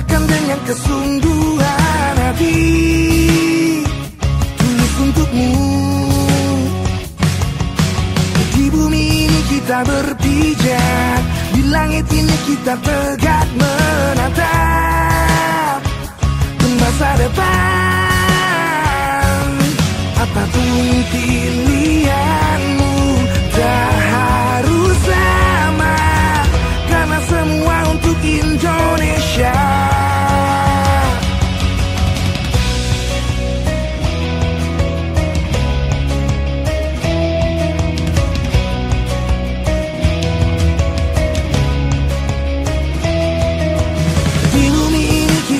dengan kesungguhan hati. Tulus untukmu. Di bumi ini kita berpijak. Di langit ini kita tegak menatap. Ke masa depan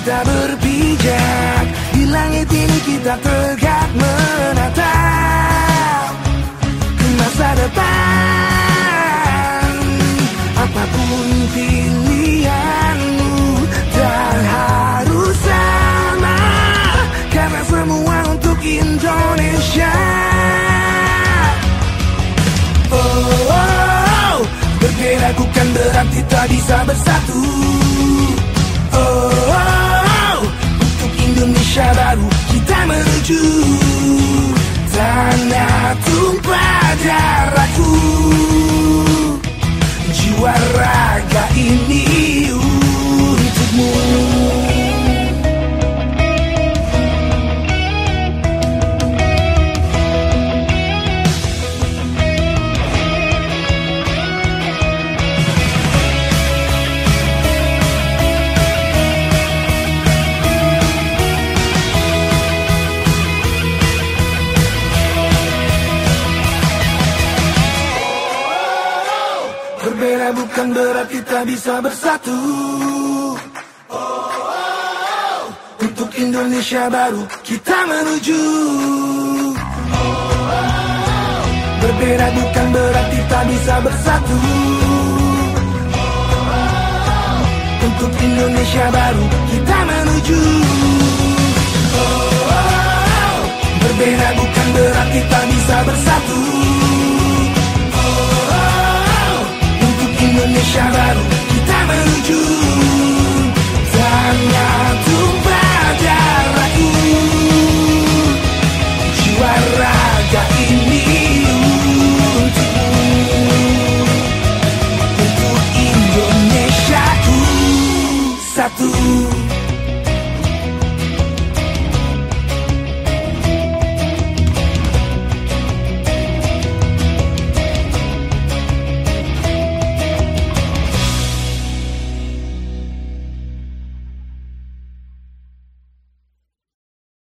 kita berpijak Di langit ini kita tegak menatap Ke masa depan Apa pun pilihanmu Tak harus sama Karena semua untuk Indonesia Oh, oh, oh. berbeda bukan berarti tak bisa bersatu. Oh, oh, oh. Indonesia baru kita menuju tanah tumpah darahku. Bukan berarti tak bisa bersatu. Untuk Indonesia baru kita menuju. Berbeda bukan berarti tak bisa bersatu. Untuk Indonesia baru kita menuju. Berbeda bukan berarti tak bisa bersatu Tá a tu